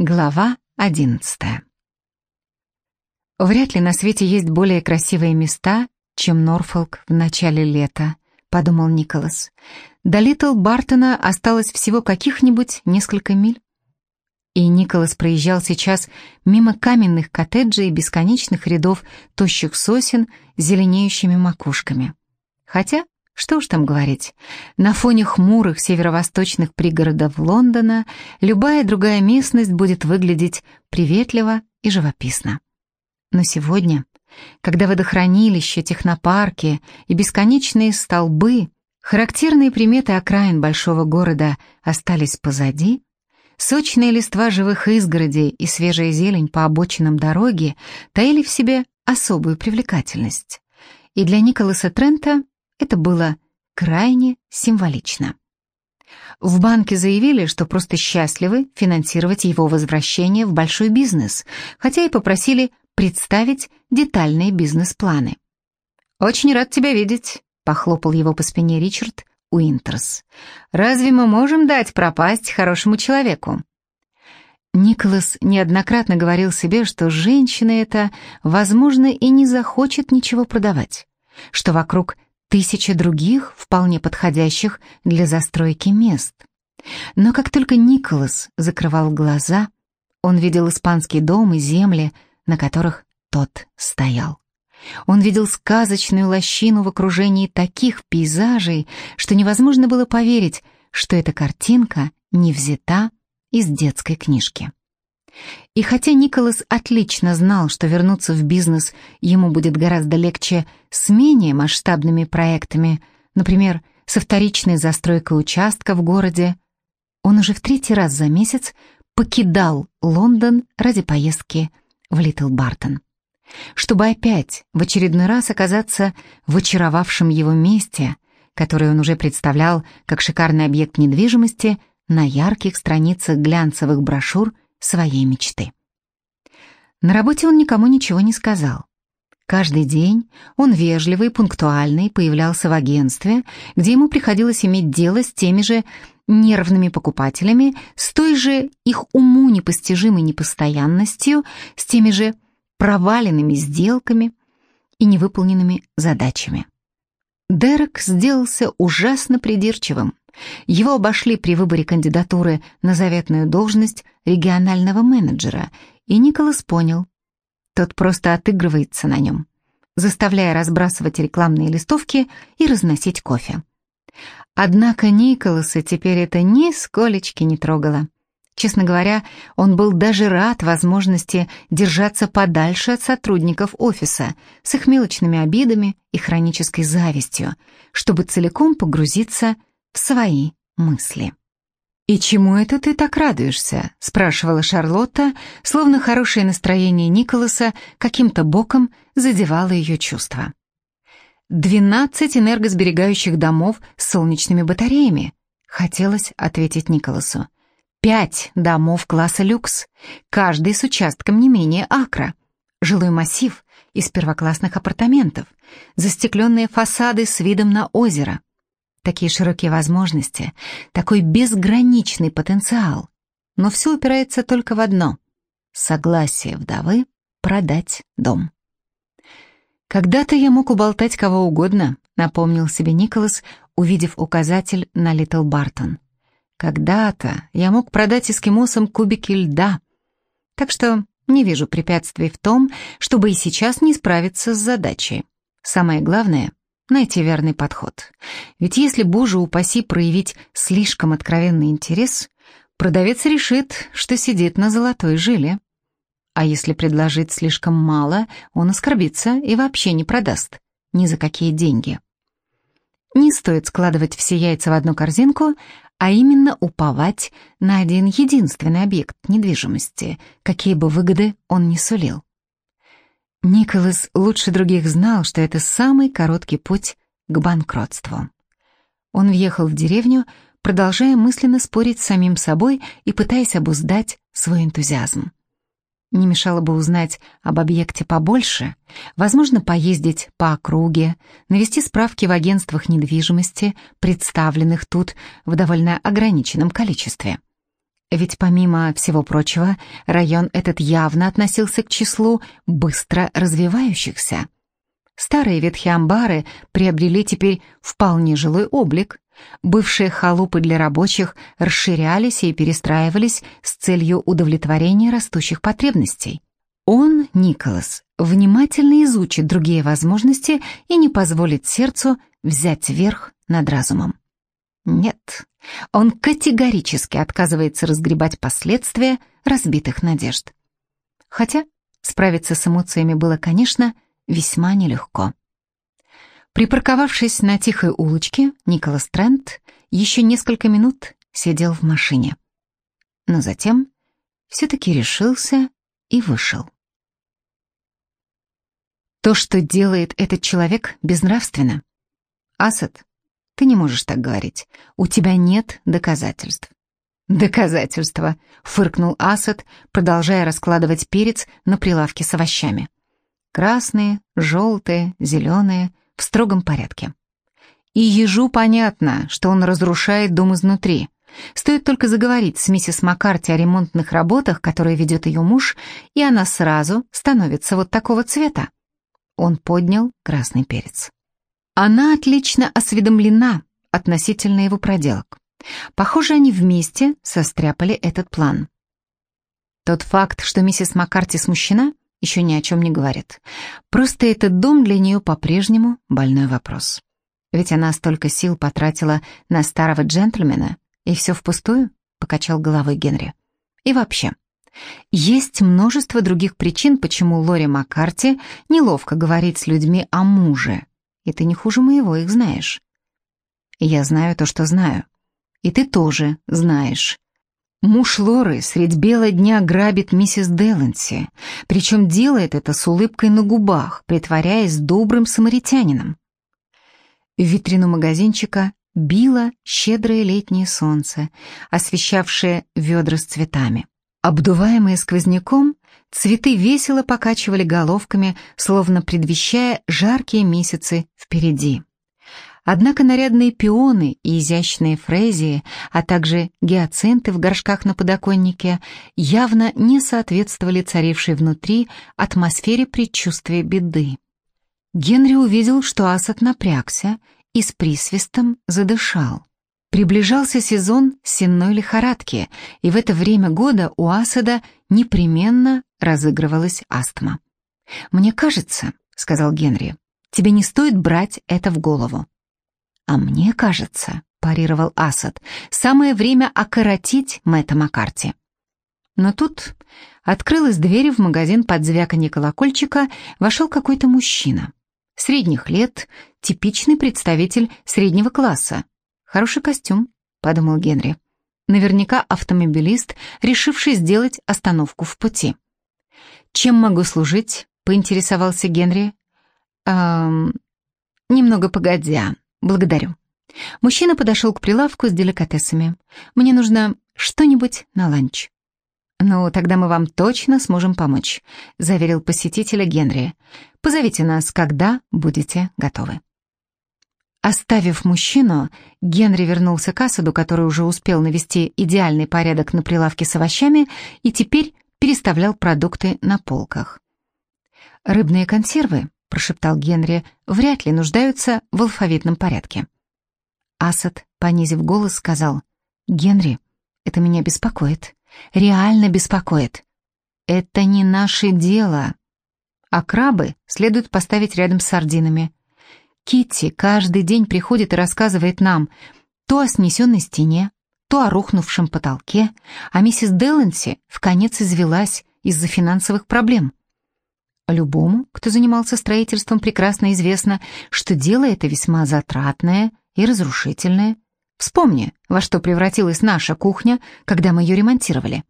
Глава одиннадцатая. «Вряд ли на свете есть более красивые места, чем Норфолк в начале лета», — подумал Николас. До Литл Бартона осталось всего каких-нибудь несколько миль. И Николас проезжал сейчас мимо каменных коттеджей и бесконечных рядов тощих сосен с зеленеющими макушками. Хотя что уж там говорить, на фоне хмурых северо-восточных пригородов Лондона любая другая местность будет выглядеть приветливо и живописно. Но сегодня, когда водохранилища, технопарки и бесконечные столбы, характерные приметы окраин большого города остались позади, сочные листва живых изгородей и свежая зелень по обочинам дороги таили в себе особую привлекательность. И для Николаса Трента это было крайне символично. В банке заявили, что просто счастливы финансировать его возвращение в большой бизнес, хотя и попросили представить детальные бизнес-планы. «Очень рад тебя видеть», — похлопал его по спине Ричард Уинтерс. «Разве мы можем дать пропасть хорошему человеку?» Николас неоднократно говорил себе, что женщина эта, возможно, и не захочет ничего продавать, что вокруг тысячи других, вполне подходящих для застройки мест. Но как только Николас закрывал глаза, он видел испанский дом и земли, на которых тот стоял. Он видел сказочную лощину в окружении таких пейзажей, что невозможно было поверить, что эта картинка не взята из детской книжки. И хотя Николас отлично знал, что вернуться в бизнес ему будет гораздо легче с менее масштабными проектами, например, со вторичной застройкой участка в городе, он уже в третий раз за месяц покидал Лондон ради поездки в Литл Бартон. Чтобы опять в очередной раз оказаться в очаровавшем его месте, которое он уже представлял как шикарный объект недвижимости на ярких страницах глянцевых брошюр – своей мечты. На работе он никому ничего не сказал. Каждый день он вежливый, пунктуальный появлялся в агентстве, где ему приходилось иметь дело с теми же нервными покупателями, с той же их уму непостижимой непостоянностью, с теми же проваленными сделками и невыполненными задачами. Дерек сделался ужасно придирчивым. Его обошли при выборе кандидатуры на заветную должность регионального менеджера, и Николас понял. Тот просто отыгрывается на нем, заставляя разбрасывать рекламные листовки и разносить кофе. Однако Николаса теперь это нисколечки не трогало. Честно говоря, он был даже рад возможности держаться подальше от сотрудников офиса с их мелочными обидами и хронической завистью, чтобы целиком погрузиться в свои мысли. «И чему это ты так радуешься?» — спрашивала Шарлотта, словно хорошее настроение Николаса каким-то боком задевало ее чувства. «Двенадцать энергосберегающих домов с солнечными батареями», — хотелось ответить Николасу. «Пять домов класса люкс, каждый с участком не менее акра, жилой массив из первоклассных апартаментов, застекленные фасады с видом на озеро, Такие широкие возможности, такой безграничный потенциал. Но все упирается только в одно — согласие вдовы продать дом. «Когда-то я мог уболтать кого угодно», — напомнил себе Николас, увидев указатель на Литл Бартон. «Когда-то я мог продать эскимосам кубики льда, так что не вижу препятствий в том, чтобы и сейчас не справиться с задачей. Самое главное найти верный подход. Ведь если, боже упаси, проявить слишком откровенный интерес, продавец решит, что сидит на золотой жиле. А если предложить слишком мало, он оскорбится и вообще не продаст. Ни за какие деньги. Не стоит складывать все яйца в одну корзинку, а именно уповать на один единственный объект недвижимости, какие бы выгоды он ни сулил. Николас лучше других знал, что это самый короткий путь к банкротству. Он въехал в деревню, продолжая мысленно спорить с самим собой и пытаясь обуздать свой энтузиазм. Не мешало бы узнать об объекте побольше, возможно, поездить по округе, навести справки в агентствах недвижимости, представленных тут в довольно ограниченном количестве. Ведь помимо всего прочего, район этот явно относился к числу быстро развивающихся. Старые ветхие амбары приобрели теперь вполне жилой облик. Бывшие халупы для рабочих расширялись и перестраивались с целью удовлетворения растущих потребностей. Он, Николас, внимательно изучит другие возможности и не позволит сердцу взять верх над разумом. Нет, он категорически отказывается разгребать последствия разбитых надежд. Хотя справиться с эмоциями было, конечно, весьма нелегко. Припарковавшись на тихой улочке, Николас Трент еще несколько минут сидел в машине. Но затем все-таки решился и вышел. То, что делает этот человек, безнравственно. Асад, ты не можешь так говорить. У тебя нет доказательств. «Доказательства», — фыркнул Асад, продолжая раскладывать перец на прилавке с овощами. Красные, желтые, зеленые, в строгом порядке. И ежу понятно, что он разрушает дом изнутри. Стоит только заговорить с миссис Маккарти о ремонтных работах, которые ведет ее муж, и она сразу становится вот такого цвета. Он поднял красный перец. Она отлично осведомлена относительно его проделок. Похоже, они вместе состряпали этот план. Тот факт, что миссис Маккарти смущена, еще ни о чем не говорит. Просто этот дом для нее по-прежнему больной вопрос. Ведь она столько сил потратила на старого джентльмена, и все впустую, покачал головой Генри. И вообще, есть множество других причин, почему Лори Маккарти неловко говорить с людьми о муже, и ты не хуже моего их знаешь. Я знаю то, что знаю. И ты тоже знаешь. Муж Лоры средь бела дня грабит миссис Деланси, причем делает это с улыбкой на губах, притворяясь добрым самаритянином. В витрину магазинчика било щедрое летнее солнце, освещавшее ведра с цветами. Обдуваемые сквозняком, Цветы весело покачивали головками, словно предвещая жаркие месяцы впереди. Однако нарядные пионы и изящные фрезии, а также гиацинты в горшках на подоконнике явно не соответствовали царившей внутри атмосфере предчувствия беды. Генри увидел, что Асад напрягся и с присвистом задышал. Приближался сезон сенной лихорадки, и в это время года у Асада непременно разыгрывалась астма. «Мне кажется», — сказал Генри, — «тебе не стоит брать это в голову». «А мне кажется», — парировал Асад, — «самое время окоротить Мэтта Маккарти». Но тут открылась дверь в магазин под звяканье колокольчика, вошел какой-то мужчина. Средних лет, типичный представитель среднего класса. Хороший костюм, подумал Генри. Наверняка автомобилист, решивший сделать остановку в пути. «Чем могу служить?» — поинтересовался Генри. «Эм, немного погодя. Благодарю». Мужчина подошел к прилавку с деликатесами. «Мне нужно что-нибудь на ланч». «Ну, тогда мы вам точно сможем помочь», — заверил посетителя Генри. «Позовите нас, когда будете готовы». Оставив мужчину, Генри вернулся к Асаду, который уже успел навести идеальный порядок на прилавке с овощами и теперь переставлял продукты на полках. «Рыбные консервы», — прошептал Генри, — «вряд ли нуждаются в алфавитном порядке». Асад, понизив голос, сказал, «Генри, это меня беспокоит, реально беспокоит. Это не наше дело. А крабы следует поставить рядом с сардинами. Китти каждый день приходит и рассказывает нам то о снесенной стене, то о рухнувшем потолке, а миссис Деланси в конец извелась из-за финансовых проблем. Любому, кто занимался строительством, прекрасно известно, что дело это весьма затратное и разрушительное. Вспомни, во что превратилась наша кухня, когда мы ее ремонтировали.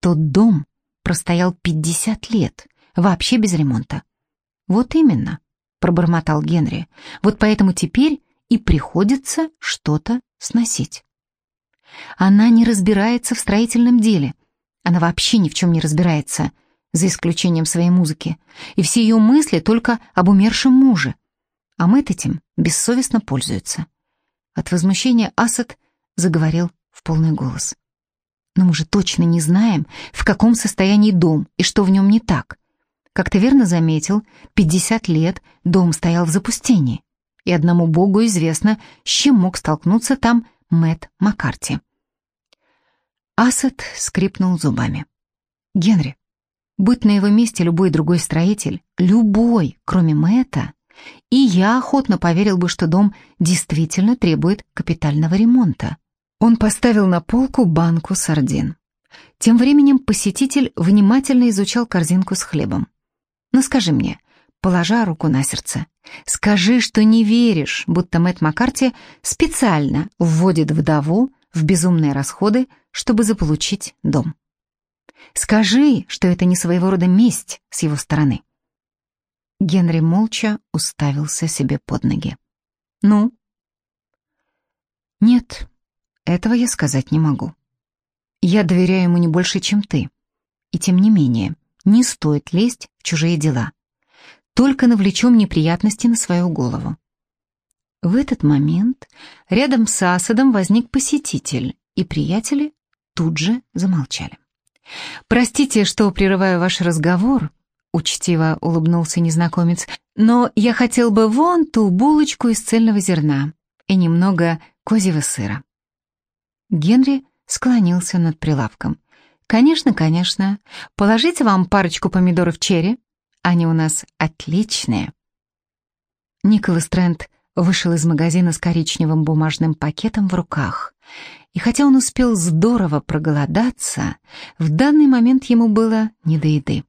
Тот дом простоял 50 лет, вообще без ремонта. Вот именно, пробормотал Генри. Вот поэтому теперь и приходится что-то сносить. Она не разбирается в строительном деле. Она вообще ни в чем не разбирается, за исключением своей музыки. И все ее мысли только об умершем муже. А Мэтт этим бессовестно пользуется. От возмущения Асад заговорил в полный голос. Но мы же точно не знаем, в каком состоянии дом и что в нем не так. Как ты верно заметил, 50 лет дом стоял в запустении, и одному богу известно, с чем мог столкнуться там Мэтт Маккарти. Асад скрипнул зубами. «Генри, будь на его месте любой другой строитель, любой, кроме Мэтта, и я охотно поверил бы, что дом действительно требует капитального ремонта». Он поставил на полку банку сардин. Тем временем посетитель внимательно изучал корзинку с хлебом. «Ну скажи мне, положа руку на сердце, скажи, что не веришь, будто Мэтт Маккарти специально вводит вдову в безумные расходы, чтобы заполучить дом. Скажи, что это не своего рода месть с его стороны». Генри молча уставился себе под ноги. «Ну?» «Нет, этого я сказать не могу. Я доверяю ему не больше, чем ты. И тем не менее, не стоит лезть в чужие дела. Только навлечем неприятности на свою голову. В этот момент рядом с Асадом возник посетитель, и приятели тут же замолчали. «Простите, что прерываю ваш разговор», — учтиво улыбнулся незнакомец, «но я хотел бы вон ту булочку из цельного зерна и немного козьего сыра». Генри склонился над прилавком. «Конечно, конечно. Положите вам парочку помидоров черри. Они у нас отличные». Николас Трент вышел из магазина с коричневым бумажным пакетом в руках. И хотя он успел здорово проголодаться, в данный момент ему было не до еды.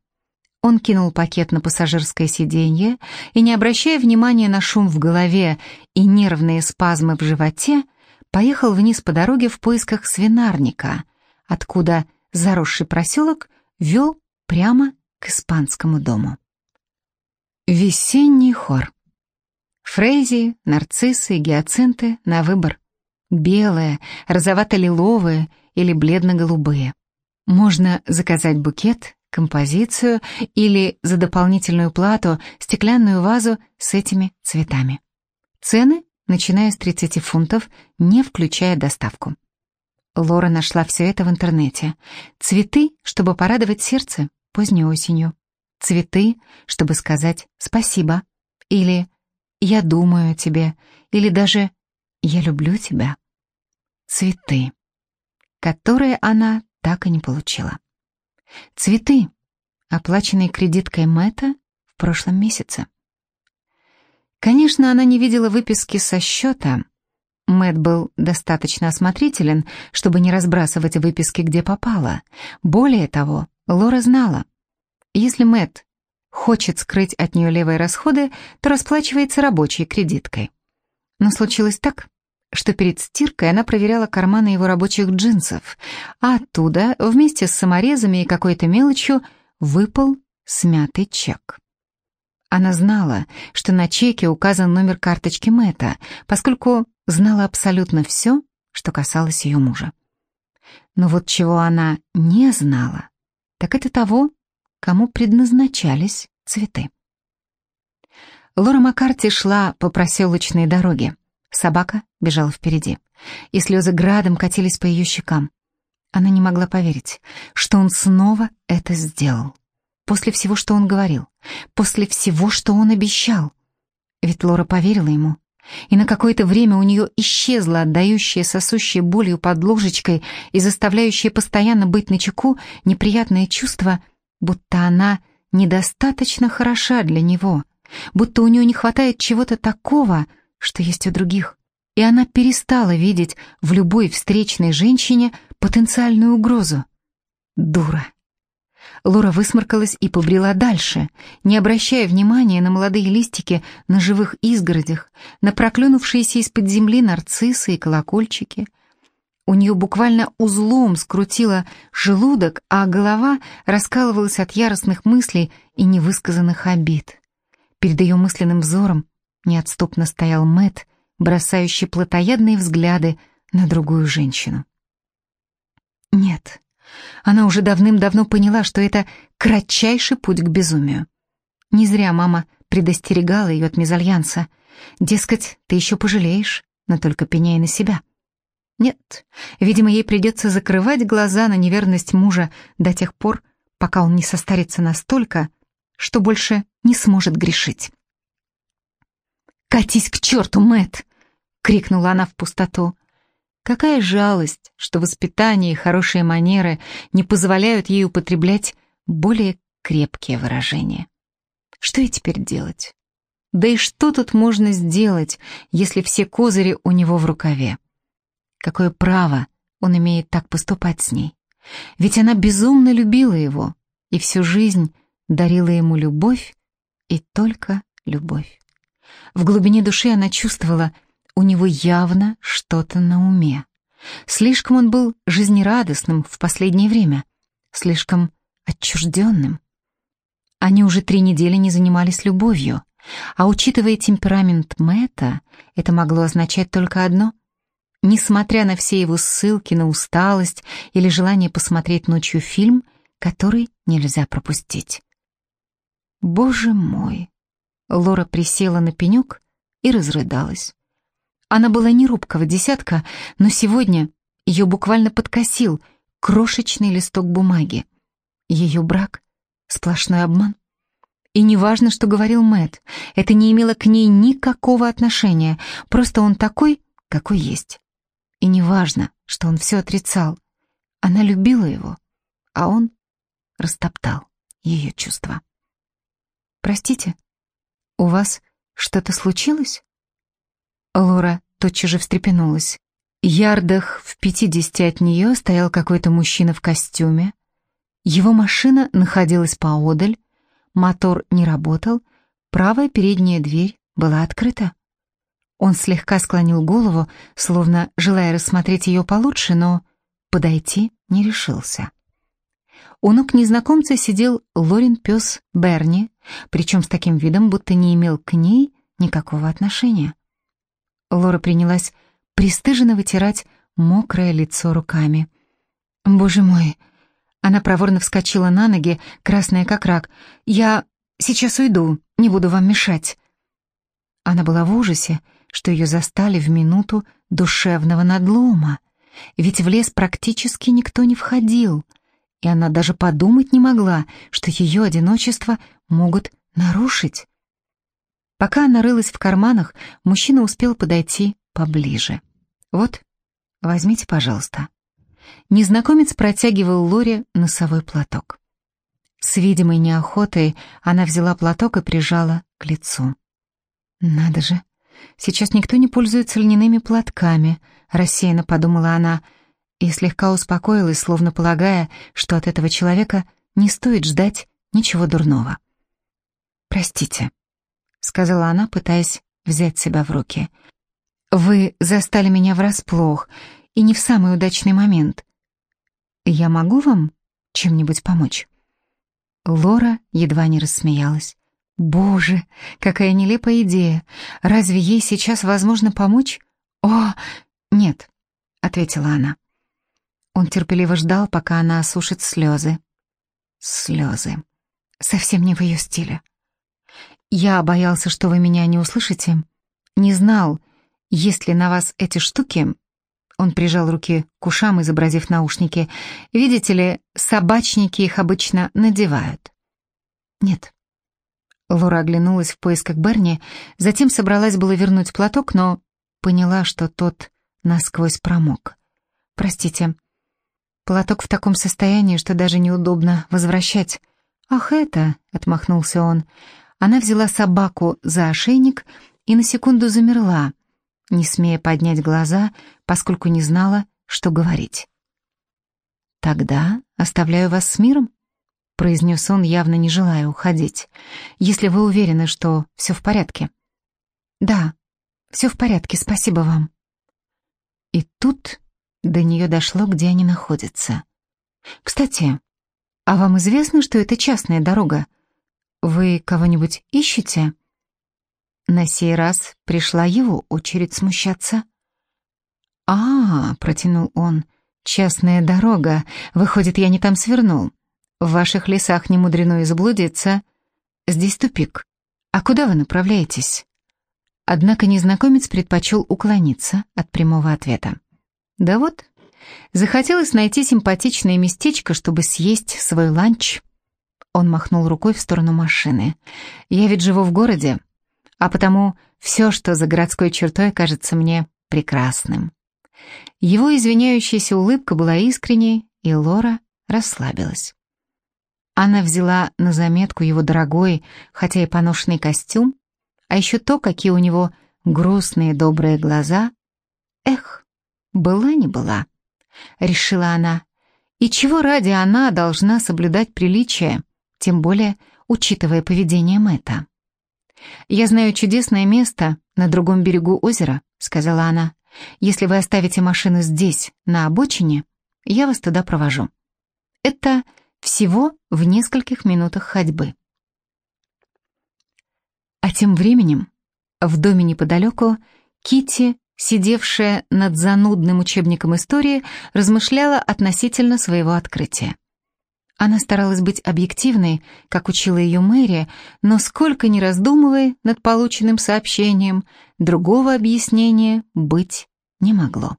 Он кинул пакет на пассажирское сиденье и, не обращая внимания на шум в голове и нервные спазмы в животе, поехал вниз по дороге в поисках свинарника, откуда заросший проселок вел прямо к испанскому дому. Весенний хор. Фрейзи, нарциссы, гиацинты на выбор. Белые, розовато-лиловые или бледно-голубые. Можно заказать букет, композицию или за дополнительную плату стеклянную вазу с этими цветами. Цены начиная с 30 фунтов, не включая доставку. Лора нашла все это в интернете. Цветы, чтобы порадовать сердце поздней осенью. Цветы, чтобы сказать «спасибо» или «я думаю о тебе» или даже «я люблю тебя». Цветы, которые она так и не получила. Цветы, оплаченные кредиткой Мэтта в прошлом месяце. Конечно, она не видела выписки со счета. Мэт был достаточно осмотрителен, чтобы не разбрасывать выписки где попало. Более того, Лора знала, если Мэт хочет скрыть от нее левые расходы, то расплачивается рабочей кредиткой. Но случилось так, что перед стиркой она проверяла карманы его рабочих джинсов, а оттуда, вместе с саморезами и какой-то мелочью, выпал смятый чек. Она знала, что на чеке указан номер карточки Мэтта, поскольку знала абсолютно все, что касалось ее мужа. Но вот чего она не знала, так это того, кому предназначались цветы. Лора Маккарти шла по проселочной дороге. Собака бежала впереди, и слезы градом катились по ее щекам. Она не могла поверить, что он снова это сделал. После всего, что он говорил, после всего, что он обещал. Ведь Лора поверила ему, и на какое-то время у нее исчезла отдающая сосущая болью под ложечкой и заставляющая постоянно быть начеку неприятное чувство, будто она недостаточно хороша для него, будто у нее не хватает чего-то такого, что есть у других. И она перестала видеть в любой встречной женщине потенциальную угрозу. Дура. Лора высморкалась и побрела дальше, не обращая внимания на молодые листики на живых изгородях, на проклюнувшиеся из-под земли нарциссы и колокольчики. У нее буквально узлом скрутило желудок, а голова раскалывалась от яростных мыслей и невысказанных обид. Перед ее мысленным взором неотступно стоял Мэт, бросающий плотоядные взгляды на другую женщину. Нет, она уже давным-давно поняла, что это кратчайший путь к безумию. Не зря мама предостерегала ее от мезальянса. Дескать, ты еще пожалеешь, но только пеняй на себя. Нет, видимо, ей придется закрывать глаза на неверность мужа до тех пор, пока он не состарится настолько, что больше не сможет грешить. «Катись к черту, Мэтт!» — крикнула она в пустоту. Какая жалость, что воспитание и хорошие манеры не позволяют ей употреблять более крепкие выражения. Что ей теперь делать? Да и что тут можно сделать, если все козыри у него в рукаве? Какое право он имеет так поступать с ней? Ведь она безумно любила его и всю жизнь дарила ему любовь и только любовь. В глубине души она чувствовала, у него явно что-то на уме. Слишком он был жизнерадостным в последнее время, слишком отчужденным. Они уже три недели не занимались любовью, а учитывая темперамент Мэтта, это могло означать только одно. Несмотря на все его ссылки на усталость или желание посмотреть ночью фильм, который нельзя пропустить. Боже мой! Лора присела на пенек и разрыдалась. Она была не рубкого десятка, но сегодня ее буквально подкосил крошечный листок бумаги. Ее брак — сплошной обман. И неважно, что говорил Мэт, это не имело к ней никакого отношения, просто он такой, какой есть. И неважно, что он все отрицал. Она любила его, а он растоптал ее чувства. «Простите, у вас что-то случилось?» Лора тотчас же встрепенулась. Ярдах в пятидесяти от нее стоял какой-то мужчина в костюме. Его машина находилась поодаль, мотор не работал, правая передняя дверь была открыта. Он слегка склонил голову, словно желая рассмотреть ее получше, но подойти не решился. У ног незнакомца сидел Лорин пес Берни, причем с таким видом, будто не имел к ней никакого отношения. Лора принялась пристыженно вытирать мокрое лицо руками. «Боже мой!» Она проворно вскочила на ноги, красная как рак. «Я сейчас уйду, не буду вам мешать». Она была в ужасе, что ее застали в минуту душевного надлома, ведь в лес практически никто не входил, и она даже подумать не могла, что ее одиночество могут нарушить. Пока она рылась в карманах, мужчина успел подойти поближе. «Вот, возьмите, пожалуйста». Незнакомец протягивал Лоре носовой платок. С видимой неохотой она взяла платок и прижала к лицу. «Надо же, сейчас никто не пользуется льняными платками», — рассеянно подумала она, и слегка успокоилась, словно полагая, что от этого человека не стоит ждать ничего дурного. «Простите», сказала она, пытаясь взять себя в руки. «Вы застали меня врасплох, и не в самый удачный момент. Я могу вам чем-нибудь помочь?» Лора едва не рассмеялась. «Боже, какая нелепая идея! Разве ей сейчас возможно помочь?» «О, нет», — ответила она. Он терпеливо ждал, пока она осушит слезы. Слезы. Совсем не в ее стиле. Я боялся, что вы меня не услышите. Не знал, есть ли на вас эти штуки. Он прижал руки к ушам, изобразив наушники. Видите ли, собачники их обычно надевают. Нет. Лора оглянулась в поисках Берни, затем собралась было вернуть платок, но поняла, что тот насквозь промок. Простите. Платок в таком состоянии, что даже неудобно возвращать. Ах, это, отмахнулся он. Она взяла собаку за ошейник и на секунду замерла, не смея поднять глаза, поскольку не знала, что говорить. «Тогда оставляю вас с миром», — произнес он, явно не желая уходить, «если вы уверены, что все в порядке». «Да, все в порядке, спасибо вам». И тут до нее дошло, где они находятся. «Кстати, а вам известно, что это частная дорога?» «Вы кого-нибудь ищете?» На сей раз пришла его очередь смущаться. «А, — протянул он, — частная дорога. Выходит, я не там свернул. В ваших лесах не мудрено и заблудиться. Здесь тупик. А куда вы направляетесь?» Однако незнакомец предпочел уклониться от прямого ответа. Да вот, захотелось найти симпатичное местечко, чтобы съесть свой ланч. Он махнул рукой в сторону машины. Я ведь живу в городе, а потому все, что за городской чертой, кажется мне прекрасным. Его извиняющаяся улыбка была искренней, и Лора расслабилась. Она взяла на заметку его дорогой, хотя и поношенный костюм, а еще то, какие у него грустные добрые глаза. Эх, была не была, решила она. И чего ради она должна соблюдать приличие, тем более учитывая поведение Мэтта. «Я знаю чудесное место на другом берегу озера», — сказала она. «Если вы оставите машину здесь, на обочине, я вас туда провожу. Это всего в нескольких минутах ходьбы». А тем временем в доме неподалеку Кити, сидевшая над занудным учебником истории, размышляла относительно своего открытия. Она старалась быть объективной, как учила ее Мэри, но сколько ни раздумывая над полученным сообщением, другого объяснения быть не могло.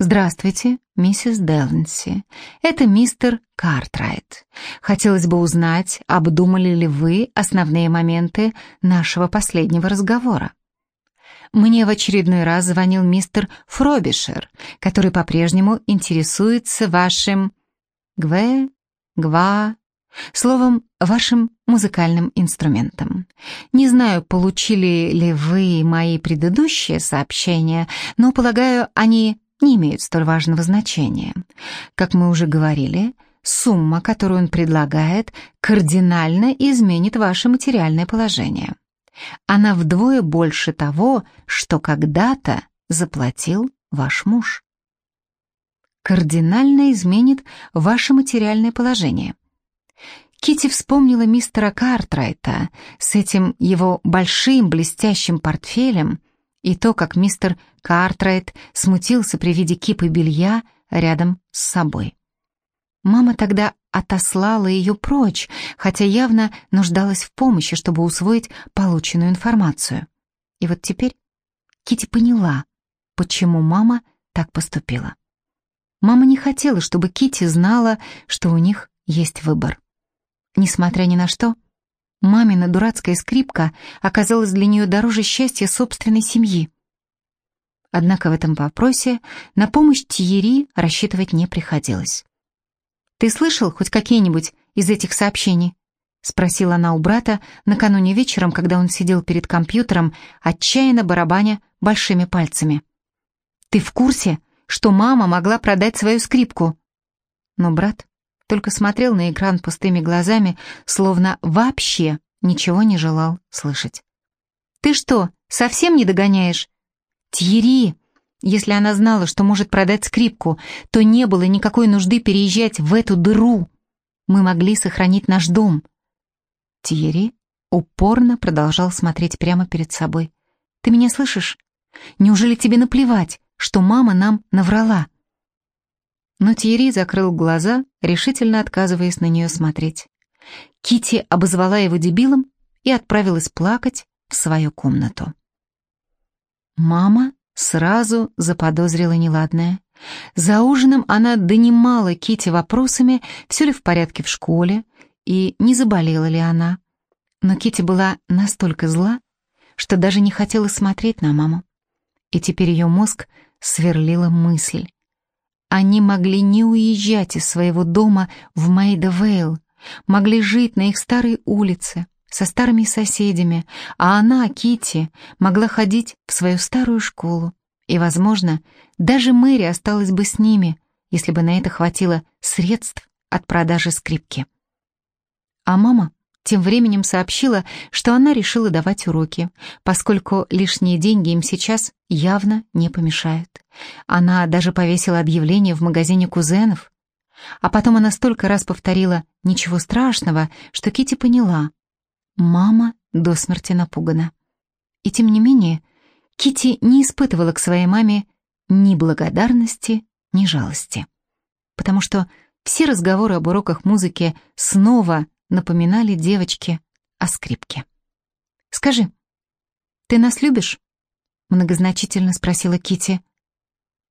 «Здравствуйте, миссис Деланси. Это мистер Картрайт. Хотелось бы узнать, обдумали ли вы основные моменты нашего последнего разговора?» Мне в очередной раз звонил мистер Фробишер, который по-прежнему интересуется вашим... Гве, гва, словом, вашим музыкальным инструментом. Не знаю, получили ли вы мои предыдущие сообщения, но, полагаю, они не имеют столь важного значения. Как мы уже говорили, сумма, которую он предлагает, кардинально изменит ваше материальное положение. Она вдвое больше того, что когда-то заплатил ваш муж. Кардинально изменит ваше материальное положение. Кити вспомнила мистера Картрайта с этим его большим блестящим портфелем и то, как мистер Картрайт смутился при виде кипы белья рядом с собой. Мама тогда отослала ее прочь, хотя явно нуждалась в помощи, чтобы усвоить полученную информацию. И вот теперь Кити поняла, почему мама так поступила. Мама не хотела, чтобы Кити знала, что у них есть выбор. Несмотря ни на что, Мамина дурацкая скрипка оказалась для нее дороже счастья собственной семьи. Однако в этом вопросе на помощь Тиери рассчитывать не приходилось. «Ты слышал хоть какие-нибудь из этих сообщений?» — спросила она у брата накануне вечером, когда он сидел перед компьютером, отчаянно барабаня большими пальцами. «Ты в курсе, что мама могла продать свою скрипку?» Но брат только смотрел на экран пустыми глазами, словно вообще ничего не желал слышать. «Ты что, совсем не догоняешь?» «Тьери!» Если она знала, что может продать скрипку, то не было никакой нужды переезжать в эту дыру. Мы могли сохранить наш дом. Тьерри упорно продолжал смотреть прямо перед собой. «Ты меня слышишь? Неужели тебе наплевать, что мама нам наврала?» Но Тьерри закрыл глаза, решительно отказываясь на нее смотреть. Кити обозвала его дебилом и отправилась плакать в свою комнату. Мама сразу заподозрила неладное. За ужином она донимала Кити вопросами, все ли в порядке в школе и не заболела ли она. Но Кити была настолько зла, что даже не хотела смотреть на маму. И теперь ее мозг сверлила мысль. Они могли не уезжать из своего дома в Мейда-Вейл, могли жить на их старой улице, со старыми соседями, а она, Кити, могла ходить в свою старую школу. И, возможно, даже Мэри осталась бы с ними, если бы на это хватило средств от продажи скрипки. А мама тем временем сообщила, что она решила давать уроки, поскольку лишние деньги им сейчас явно не помешают. Она даже повесила объявление в магазине кузенов. А потом она столько раз повторила «ничего страшного», что Кити поняла. Мама до смерти напугана. И тем не менее, Кити не испытывала к своей маме ни благодарности, ни жалости. Потому что все разговоры об уроках музыки снова напоминали девочке о скрипке. «Скажи, ты нас любишь?» — многозначительно спросила Кити.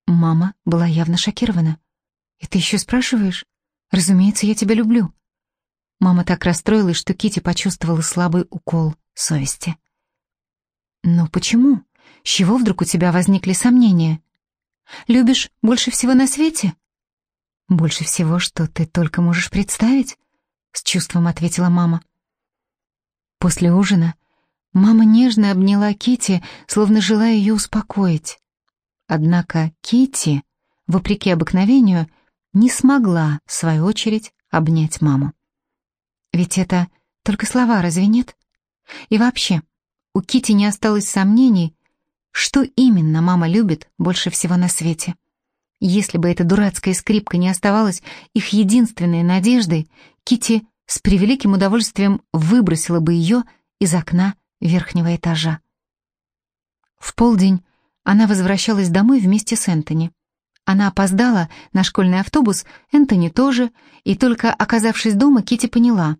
Мама была явно шокирована. «И ты еще спрашиваешь? Разумеется, я тебя люблю». Мама так расстроилась, что Кити почувствовала слабый укол совести. «Но почему? С чего вдруг у тебя возникли сомнения? Любишь больше всего на свете?» «Больше всего, что ты только можешь представить?» — с чувством ответила мама. После ужина мама нежно обняла Кити, словно желая ее успокоить. Однако Кити, вопреки обыкновению, не смогла, в свою очередь, обнять маму. Ведь это только слова, разве нет? И вообще, у Кити не осталось сомнений, что именно мама любит больше всего на свете. Если бы эта дурацкая скрипка не оставалась их единственной надеждой, Кити с превеликим удовольствием выбросила бы ее из окна верхнего этажа. В полдень она возвращалась домой вместе с Энтони. Она опоздала на школьный автобус, Энтони тоже, и только оказавшись дома, Кити поняла.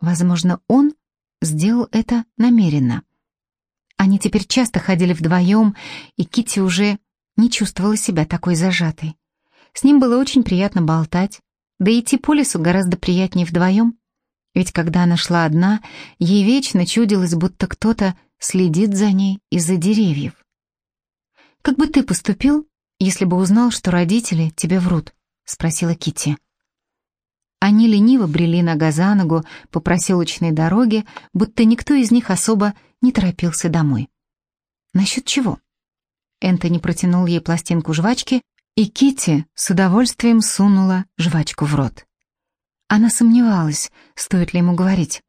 Возможно, он сделал это намеренно. Они теперь часто ходили вдвоем, и Кити уже не чувствовала себя такой зажатой. С ним было очень приятно болтать, да и идти по лесу гораздо приятнее вдвоем. Ведь когда она шла одна, ей вечно чудилось, будто кто-то следит за ней из-за деревьев. «Как бы ты поступил, если бы узнал, что родители тебе врут?» — спросила Кити. Они лениво брели нога за ногу по проселочной дороге, будто никто из них особо не торопился домой. Насчет чего? Энтони протянул ей пластинку жвачки, и Кити с удовольствием сунула жвачку в рот. Она сомневалась, стоит ли ему говорить.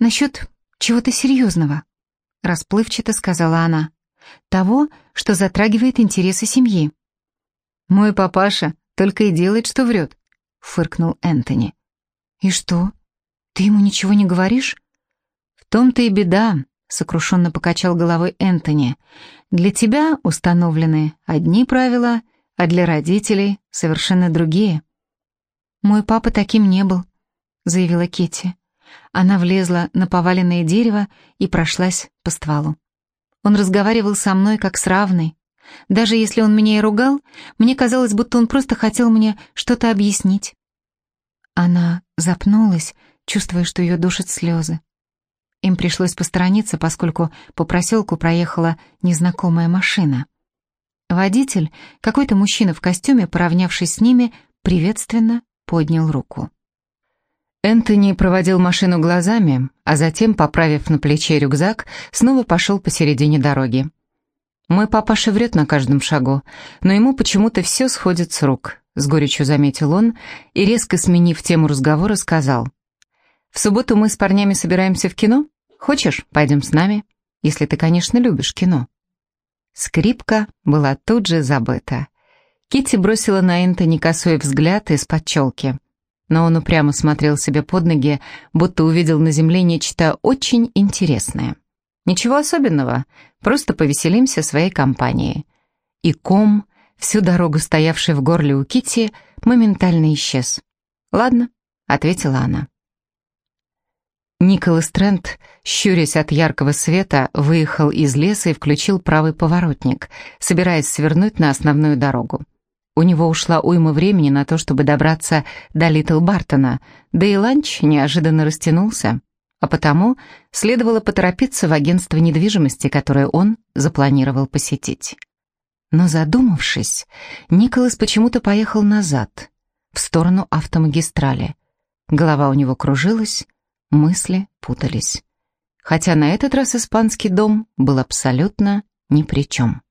«Насчет чего-то серьезного», — расплывчато сказала она. «Того, что затрагивает интересы семьи». «Мой папаша только и делает, что врет», фыркнул Энтони. «И что? Ты ему ничего не говоришь?» «В том-то и беда», — сокрушенно покачал головой Энтони. «Для тебя установлены одни правила, а для родителей совершенно другие». «Мой папа таким не был», — заявила Кетти. Она влезла на поваленное дерево и прошлась по стволу. Он разговаривал со мной как с равной. Даже если он меня и ругал, мне казалось, будто он просто хотел мне что-то объяснить. Она запнулась, чувствуя, что ее душат слезы. Им пришлось посторониться, поскольку по проселку проехала незнакомая машина. Водитель, какой-то мужчина в костюме, поравнявшись с ними, приветственно поднял руку. Энтони проводил машину глазами, а затем, поправив на плече рюкзак, снова пошел посередине дороги. Мой папаша врет на каждом шагу, но ему почему-то все сходит с рук, с горечью заметил он и, резко сменив тему разговора, сказал. В субботу мы с парнями собираемся в кино. Хочешь, пойдем с нами? Если ты, конечно, любишь кино. Скрипка была тут же забыта. Китти бросила на Энтони косой взгляд из-под челки. Но он упрямо смотрел себе под ноги, будто увидел на земле нечто очень интересное. Ничего особенного, просто повеселимся своей компанией. И ком, всю дорогу стоявший в горле у Кити, моментально исчез. «Ладно», — ответила она. Николас Трент, щурясь от яркого света, выехал из леса и включил правый поворотник, собираясь свернуть на основную дорогу. У него ушла уйма времени на то, чтобы добраться до Литл Бартона, да и ланч неожиданно растянулся а потому следовало поторопиться в агентство недвижимости, которое он запланировал посетить. Но задумавшись, Николас почему-то поехал назад, в сторону автомагистрали. Голова у него кружилась, мысли путались. Хотя на этот раз испанский дом был абсолютно ни при чем.